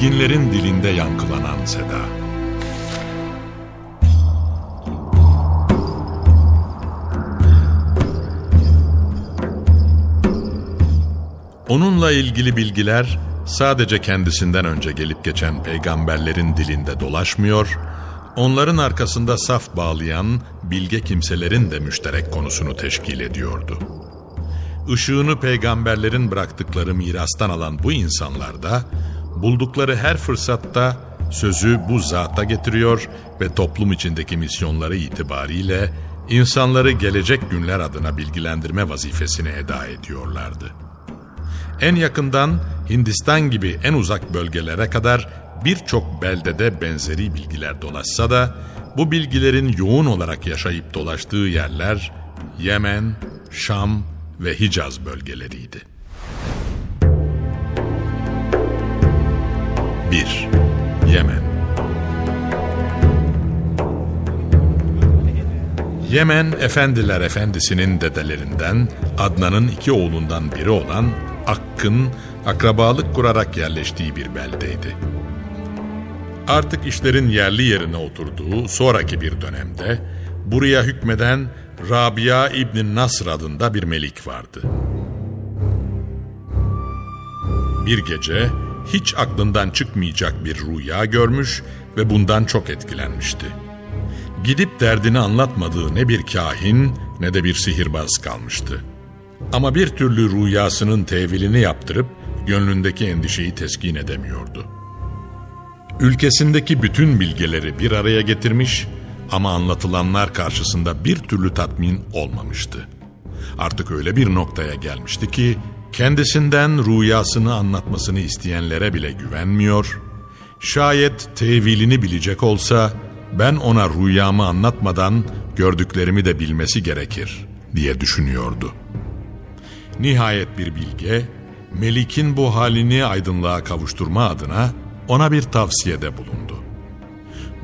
Bilginlerin dilinde yankılanan seda. Onunla ilgili bilgiler sadece kendisinden önce gelip geçen peygamberlerin dilinde dolaşmıyor, onların arkasında saf bağlayan bilge kimselerin de müşterek konusunu teşkil ediyordu. Işığını peygamberlerin bıraktıkları mirastan alan bu insanlar da buldukları her fırsatta sözü bu zata getiriyor ve toplum içindeki misyonları itibariyle insanları gelecek günler adına bilgilendirme vazifesini eda ediyorlardı. En yakından Hindistan gibi en uzak bölgelere kadar birçok beldede benzeri bilgiler dolaşsa da bu bilgilerin yoğun olarak yaşayıp dolaştığı yerler Yemen, Şam ve Hicaz bölgeleriydi. 1. Yemen Yemen Efendiler Efendisi'nin dedelerinden Adnan'ın iki oğlundan biri olan Akkın akrabalık kurarak yerleştiği bir beldeydi. Artık işlerin yerli yerine oturduğu sonraki bir dönemde buraya hükmeden Rabia İbni Nasr adında bir melik vardı. Bir gece hiç aklından çıkmayacak bir rüya görmüş ve bundan çok etkilenmişti. Gidip derdini anlatmadığı ne bir kahin ne de bir sihirbaz kalmıştı. Ama bir türlü rüyasının tevilini yaptırıp gönlündeki endişeyi teskin edemiyordu. Ülkesindeki bütün bilgeleri bir araya getirmiş ama anlatılanlar karşısında bir türlü tatmin olmamıştı. Artık öyle bir noktaya gelmişti ki kendisinden rüyasını anlatmasını isteyenlere bile güvenmiyor, şayet tevilini bilecek olsa ben ona rüyamı anlatmadan gördüklerimi de bilmesi gerekir diye düşünüyordu. Nihayet bir bilge, Melik'in bu halini aydınlığa kavuşturma adına ona bir tavsiyede bulundu.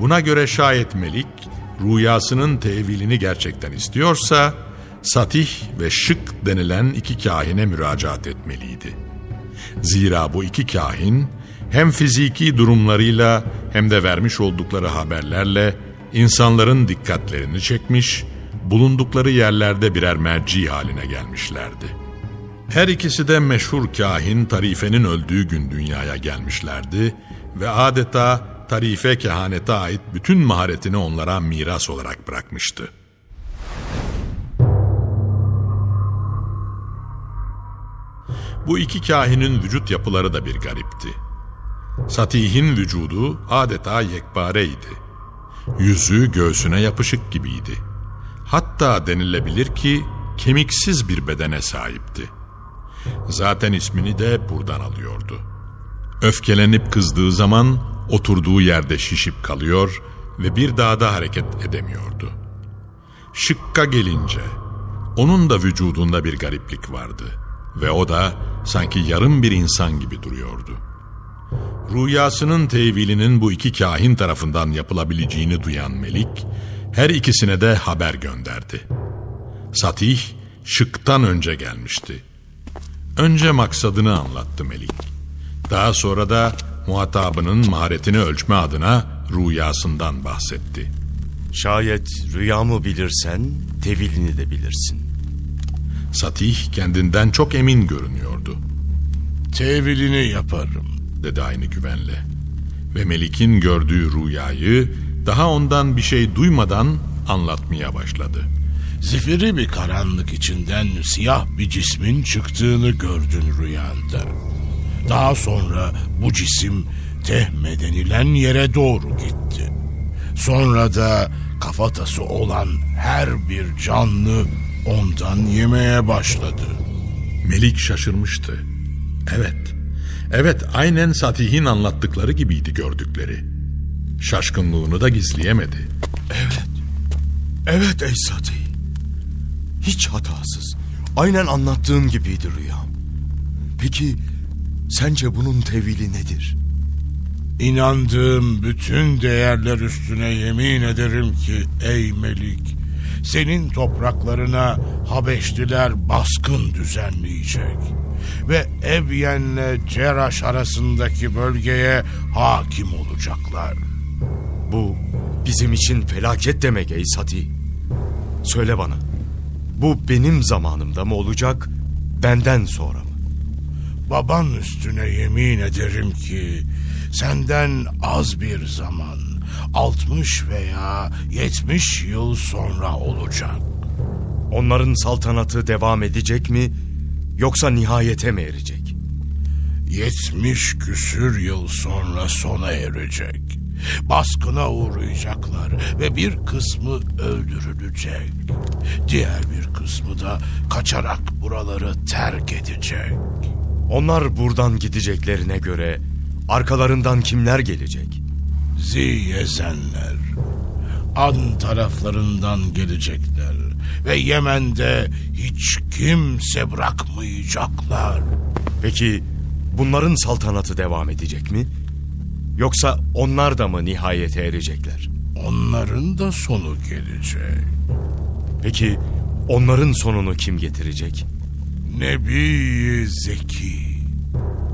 Buna göre şayet Melik, rüyasının tevilini gerçekten istiyorsa, Satih ve Şık denilen iki kahine müracaat etmeliydi. Zira bu iki kahin, hem fiziki durumlarıyla hem de vermiş oldukları haberlerle insanların dikkatlerini çekmiş, bulundukları yerlerde birer merci haline gelmişlerdi. Her ikisi de meşhur kahin Tarife'nin öldüğü gün dünyaya gelmişlerdi ve adeta Tarife kehanete ait bütün maharetini onlara miras olarak bırakmıştı. Bu iki kahinin vücut yapıları da bir garipti. Satih'in vücudu adeta yekpareydi. Yüzü göğsüne yapışık gibiydi. Hatta denilebilir ki kemiksiz bir bedene sahipti. Zaten ismini de buradan alıyordu. Öfkelenip kızdığı zaman oturduğu yerde şişip kalıyor ve bir daha da hareket edemiyordu. Şıkka gelince onun da vücudunda bir gariplik vardı ve o da sanki yarım bir insan gibi duruyordu. Rüyasının tevilinin bu iki kahin tarafından yapılabileceğini duyan Melik, her ikisine de haber gönderdi. Satih, şıktan önce gelmişti. Önce maksadını anlattı Melik. Daha sonra da muhatabının maharetini ölçme adına rüyasından bahsetti. Şayet rüyamı bilirsen tevilini de bilirsin. Satih kendinden çok emin görünüyordu. Tevilini yaparım. Dedi aynı güvenle. Ve Melik'in gördüğü rüyayı daha ondan bir şey duymadan anlatmaya başladı. Zifiri bir karanlık içinden siyah bir cismin çıktığını gördün rüyanda. Daha sonra bu cisim Tehme denilen yere doğru gitti. Sonra da kafatası olan her bir canlı ondan yemeye başladı. Melik şaşırmıştı. Evet, evet aynen Satih'in anlattıkları gibiydi gördükleri. Şaşkınlığını da gizleyemedi. Evet, evet ey Satih. Hiç hatasız. Aynen anlattığın gibiydi rüyam. Peki sence bunun tevili nedir? İnandığım bütün değerler üstüne yemin ederim ki ey Melik, senin topraklarına Habeşliler baskın düzenleyecek ve Evyen'le Ceraş arasındaki bölgeye hakim olacaklar. Bu bizim için felaket demek ey Sati. Söyle bana, bu benim zamanımda mı olacak, benden sonra mı? Baban üstüne yemin ederim ki senden az bir zaman, 60 veya 70 yıl sonra olacak. Onların saltanatı devam edecek mi yoksa nihayete mi erecek? 70 küsür yıl sonra sona erecek. Baskına uğrayacaklar ve bir kısmı öldürülecek. Diğer bir kısmı da kaçarak buraları terk edecek. Onlar buradan gideceklerine göre arkalarından kimler gelecek? Ziyezenler. An taraflarından gelecekler ve Yemen'de hiç kimse bırakmayacaklar. Peki bunların saltanatı devam edecek mi? Yoksa onlar da mı nihayete erecekler? Onların da sonu gelecek. Peki onların sonunu kim getirecek? Nebi Zeki.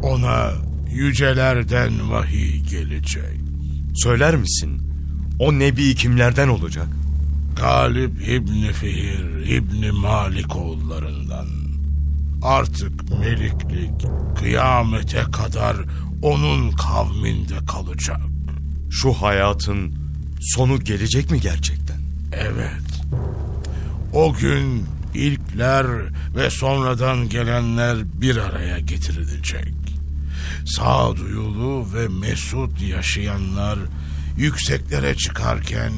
Ona yücelerden vahiy gelecek. Söyler misin? O nebi kimlerden olacak? Galip İbni Fihir İbni Malik oğullarından. Artık meliklik kıyamete kadar onun kavminde kalacak. Şu hayatın sonu gelecek mi gerçekten? Evet. O gün ilkler ve sonradan gelenler bir araya getirilecek. Sağduyulu ve mesut yaşayanlar yükseklere çıkarken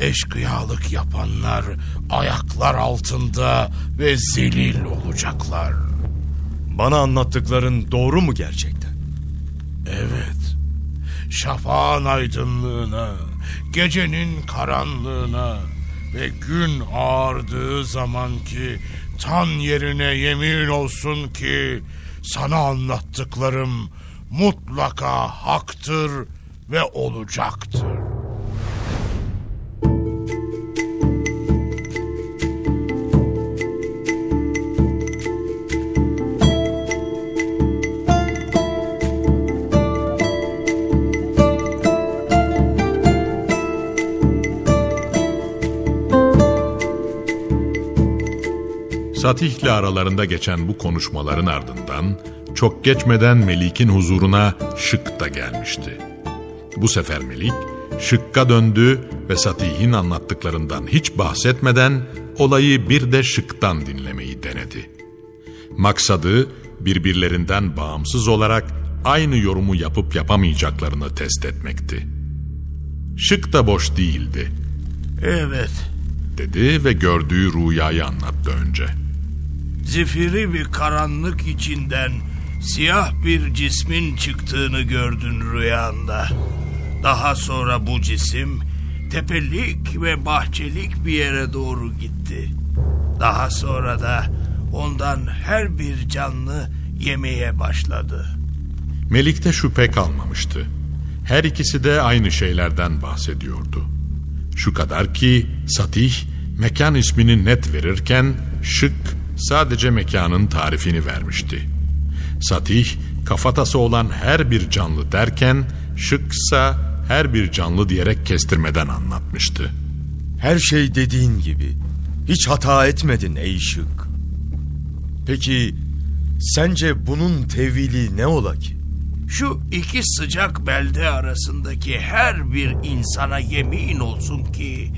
eşkıyalık yapanlar ayaklar altında ve zelil olacaklar. Bana anlattıkların doğru mu gerçekten? Evet. Şafağın aydınlığına, gecenin karanlığına ve gün ağardığı zaman ki tan yerine yemin olsun ki sana anlattıklarım mutlaka haktır ve olacaktır. Satih'le aralarında geçen bu konuşmaların ardından çok geçmeden Melik'in huzuruna Şık da gelmişti. Bu sefer Melik Şık'a döndü ve Satih'in anlattıklarından hiç bahsetmeden olayı bir de Şık'tan dinlemeyi denedi. Maksadı birbirlerinden bağımsız olarak aynı yorumu yapıp yapamayacaklarını test etmekti. Şık da boş değildi. Evet, dedi ve gördüğü rüyayı anlattı önce. Zifiri bir karanlık içinden siyah bir cismin çıktığını gördün rüyanda. Daha sonra bu cisim tepelik ve bahçelik bir yere doğru gitti. Daha sonra da ondan her bir canlı yemeye başladı. Melik'te şüphe kalmamıştı. Her ikisi de aynı şeylerden bahsediyordu. Şu kadar ki Satih mekan ismini net verirken Şık sadece mekanın tarifini vermişti. Satih kafatası olan her bir canlı derken Şık ise her bir canlı diyerek kestirmeden anlatmıştı. Her şey dediğin gibi. Hiç hata etmedin ey şık. Peki sence bunun tevili ne ola ki? Şu iki sıcak belde arasındaki her bir insana yemin olsun ki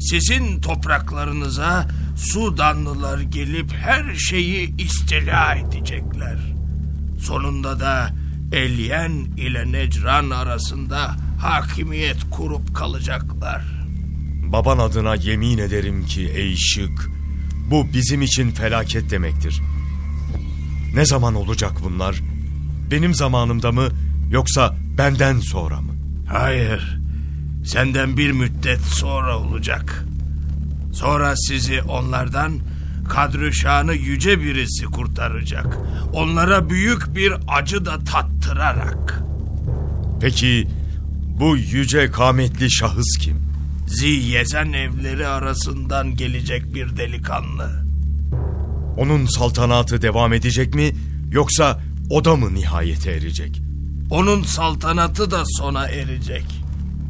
sizin topraklarınıza Sudanlılar gelip her şeyi istila edecekler. Sonunda da Elyen ile Necran arasında hakimiyet kurup kalacaklar. Baban adına yemin ederim ki ey şık, bu bizim için felaket demektir. Ne zaman olacak bunlar? Benim zamanımda mı yoksa benden sonra mı? Hayır, senden bir müddet sonra olacak. Sonra sizi onlardan kadrı şanı yüce birisi kurtaracak. Onlara büyük bir acı da tattırarak. Peki bu yüce kametli şahıs kim? Ziyezen evleri arasından gelecek bir delikanlı. Onun saltanatı devam edecek mi yoksa o da mı nihayete erecek? Onun saltanatı da sona erecek.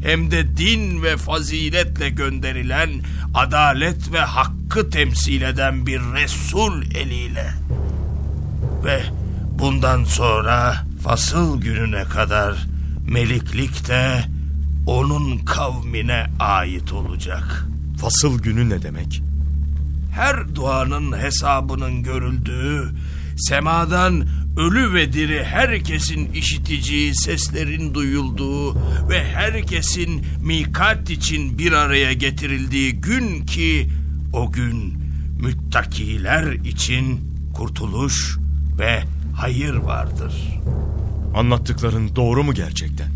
Hem de din ve faziletle gönderilen, adalet ve hakkı temsil eden bir Resul eliyle. Ve bundan sonra fasıl gününe kadar meliklik de onun kavmine ait olacak. Fasıl günü ne demek? Her duanın hesabının görüldüğü, semadan ölü ve diri herkesin işiteceği seslerin duyulduğu ve herkesin mikat için bir araya getirildiği gün ki o gün müttakiler için kurtuluş ve hayır vardır. Anlattıkların doğru mu gerçekten?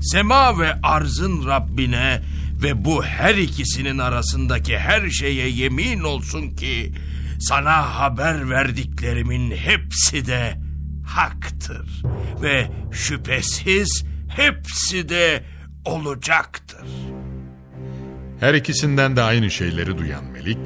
Sema ve arzın Rabbine ve bu her ikisinin arasındaki her şeye yemin olsun ki sana haber verdiklerimin hepsi de haktır ve şüphesiz hepsi de olacaktır. Her ikisinden de aynı şeyleri duyan Melik,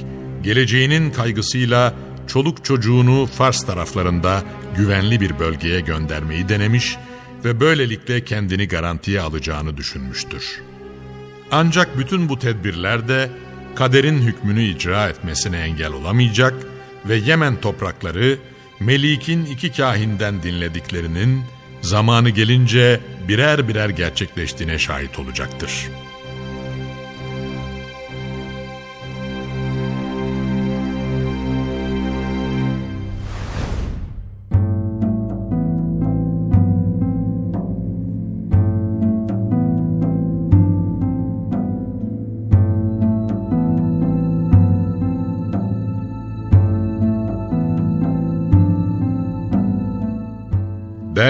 geleceğinin kaygısıyla çoluk çocuğunu Fars taraflarında güvenli bir bölgeye göndermeyi denemiş ve böylelikle kendini garantiye alacağını düşünmüştür. Ancak bütün bu tedbirler de kaderin hükmünü icra etmesine engel olamayacak ve Yemen toprakları Melik'in iki kahinden dinlediklerinin zamanı gelince birer birer gerçekleştiğine şahit olacaktır.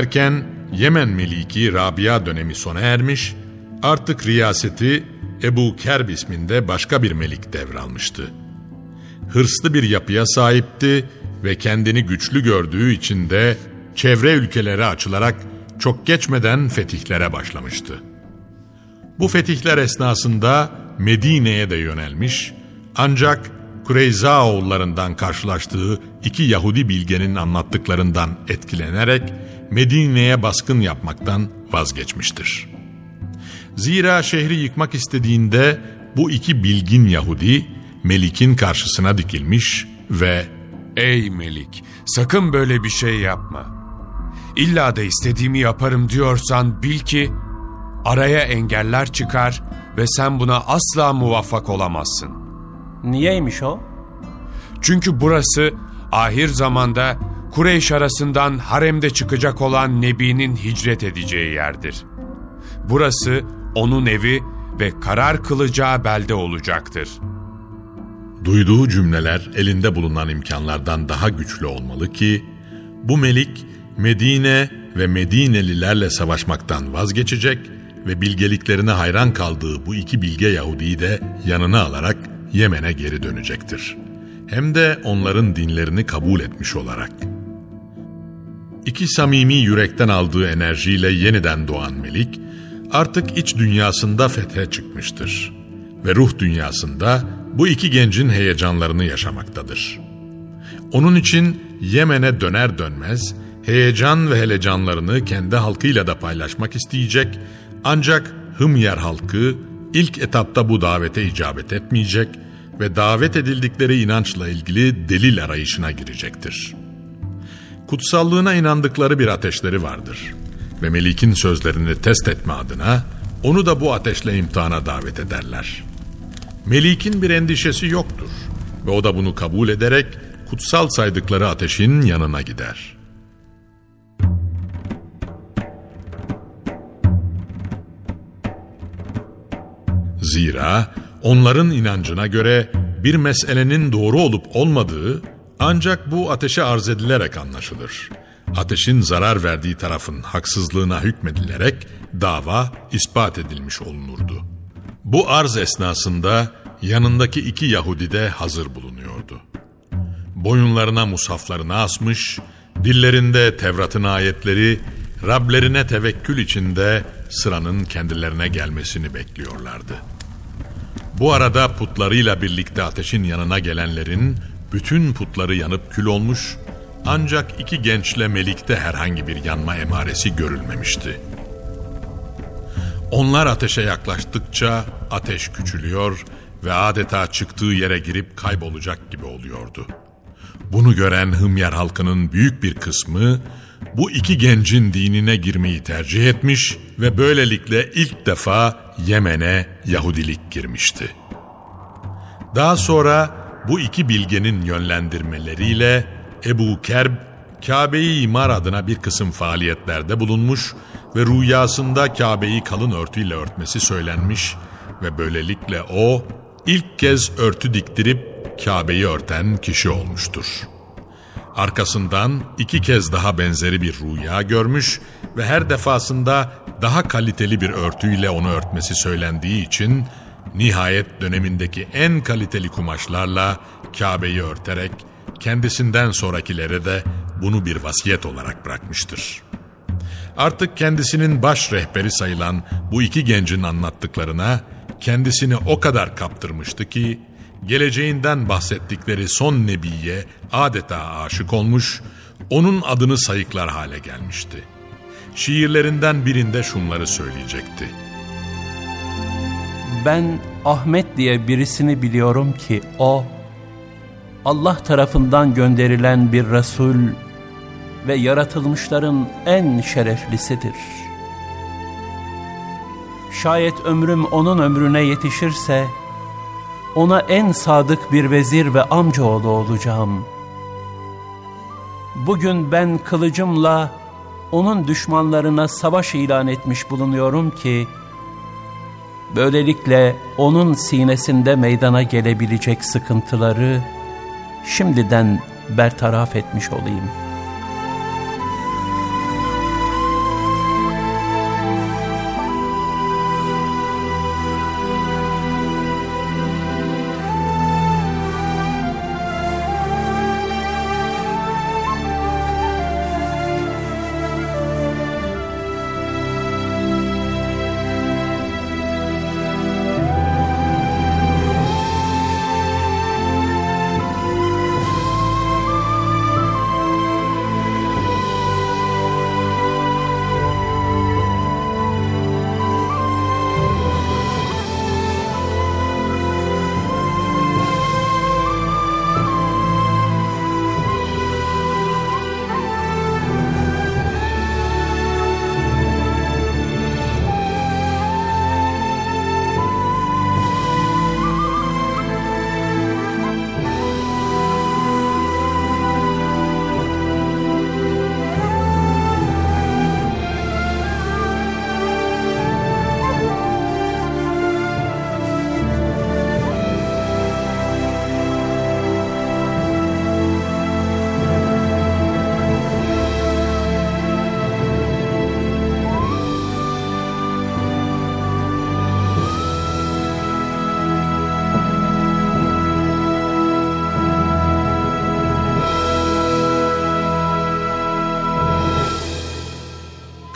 Derken Yemen Meliki Rabia dönemi sona ermiş, artık riyaseti Ebu Kerb isminde başka bir melik devralmıştı. Hırslı bir yapıya sahipti ve kendini güçlü gördüğü için de çevre ülkelere açılarak çok geçmeden fetihlere başlamıştı. Bu fetihler esnasında Medine'ye de yönelmiş ancak Kureyza oğullarından karşılaştığı iki Yahudi bilgenin anlattıklarından etkilenerek Medine'ye baskın yapmaktan vazgeçmiştir. Zira şehri yıkmak istediğinde bu iki bilgin Yahudi Melik'in karşısına dikilmiş ve Ey Melik, sakın böyle bir şey yapma. İlla da istediğimi yaparım diyorsan bil ki araya engeller çıkar ve sen buna asla muvaffak olamazsın. Niyeymiş o? Çünkü burası ahir zamanda Kureyş arasından haremde çıkacak olan Nebi'nin hicret edeceği yerdir. Burası onun evi ve karar kılacağı belde olacaktır. Duyduğu cümleler elinde bulunan imkanlardan daha güçlü olmalı ki bu melik Medine ve Medinelilerle savaşmaktan vazgeçecek ve bilgeliklerine hayran kaldığı bu iki bilge Yahudi'yi de yanına alarak Yemen'e geri dönecektir. Hem de onların dinlerini kabul etmiş olarak. İki samimi yürekten aldığı enerjiyle yeniden doğan Melik, artık iç dünyasında fethe çıkmıştır. Ve ruh dünyasında bu iki gencin heyecanlarını yaşamaktadır. Onun için Yemen'e döner dönmez, heyecan ve helecanlarını kendi halkıyla da paylaşmak isteyecek, ancak Hımyer halkı ilk etapta bu davete icabet etmeyecek ve davet edildikleri inançla ilgili delil arayışına girecektir. Kutsallığına inandıkları bir ateşleri vardır ve Melik'in sözlerini test etme adına onu da bu ateşle imtihana davet ederler. Melik'in bir endişesi yoktur ve o da bunu kabul ederek kutsal saydıkları ateşin yanına gider. Zira onların inancına göre bir meselenin doğru olup olmadığı ancak bu ateşe arz edilerek anlaşılır. Ateşin zarar verdiği tarafın haksızlığına hükmedilerek dava ispat edilmiş olunurdu. Bu arz esnasında yanındaki iki Yahudi de hazır bulunuyordu. Boyunlarına musaflarını asmış, dillerinde Tevrat'ın ayetleri, Rablerine tevekkül içinde sıranın kendilerine gelmesini bekliyorlardı. Bu arada putlarıyla birlikte ateşin yanına gelenlerin bütün putları yanıp kül olmuş, ancak iki gençle Melik'te herhangi bir yanma emaresi görülmemişti. Onlar ateşe yaklaştıkça ateş küçülüyor ve adeta çıktığı yere girip kaybolacak gibi oluyordu. Bunu gören Hımyar halkının büyük bir kısmı bu iki gencin dinine girmeyi tercih etmiş ve böylelikle ilk defa Yemen'e Yahudilik girmişti. Daha sonra bu iki bilgenin yönlendirmeleriyle Ebu Kerb, Kabe'yi imar adına bir kısım faaliyetlerde bulunmuş ve rüyasında Kabe'yi kalın örtüyle örtmesi söylenmiş ve böylelikle o ilk kez örtü diktirip Kabe'yi örten kişi olmuştur. Arkasından iki kez daha benzeri bir rüya görmüş ve her defasında daha kaliteli bir örtüyle onu örtmesi söylendiği için nihayet dönemindeki en kaliteli kumaşlarla Kabe'yi örterek kendisinden sonrakilere de bunu bir vasiyet olarak bırakmıştır. Artık kendisinin baş rehberi sayılan bu iki gencin anlattıklarına kendisini o kadar kaptırmıştı ki geleceğinden bahsettikleri son nebiye adeta aşık olmuş, onun adını sayıklar hale gelmişti. Şiirlerinden birinde şunları söyleyecekti. Ben Ahmet diye birisini biliyorum ki o, Allah tarafından gönderilen bir Resul ve yaratılmışların en şereflisidir. Şayet ömrüm onun ömrüne yetişirse, ona en sadık bir vezir ve amcaoğlu olacağım. Bugün ben kılıcımla onun düşmanlarına savaş ilan etmiş bulunuyorum ki, böylelikle onun sinesinde meydana gelebilecek sıkıntıları şimdiden bertaraf etmiş olayım.''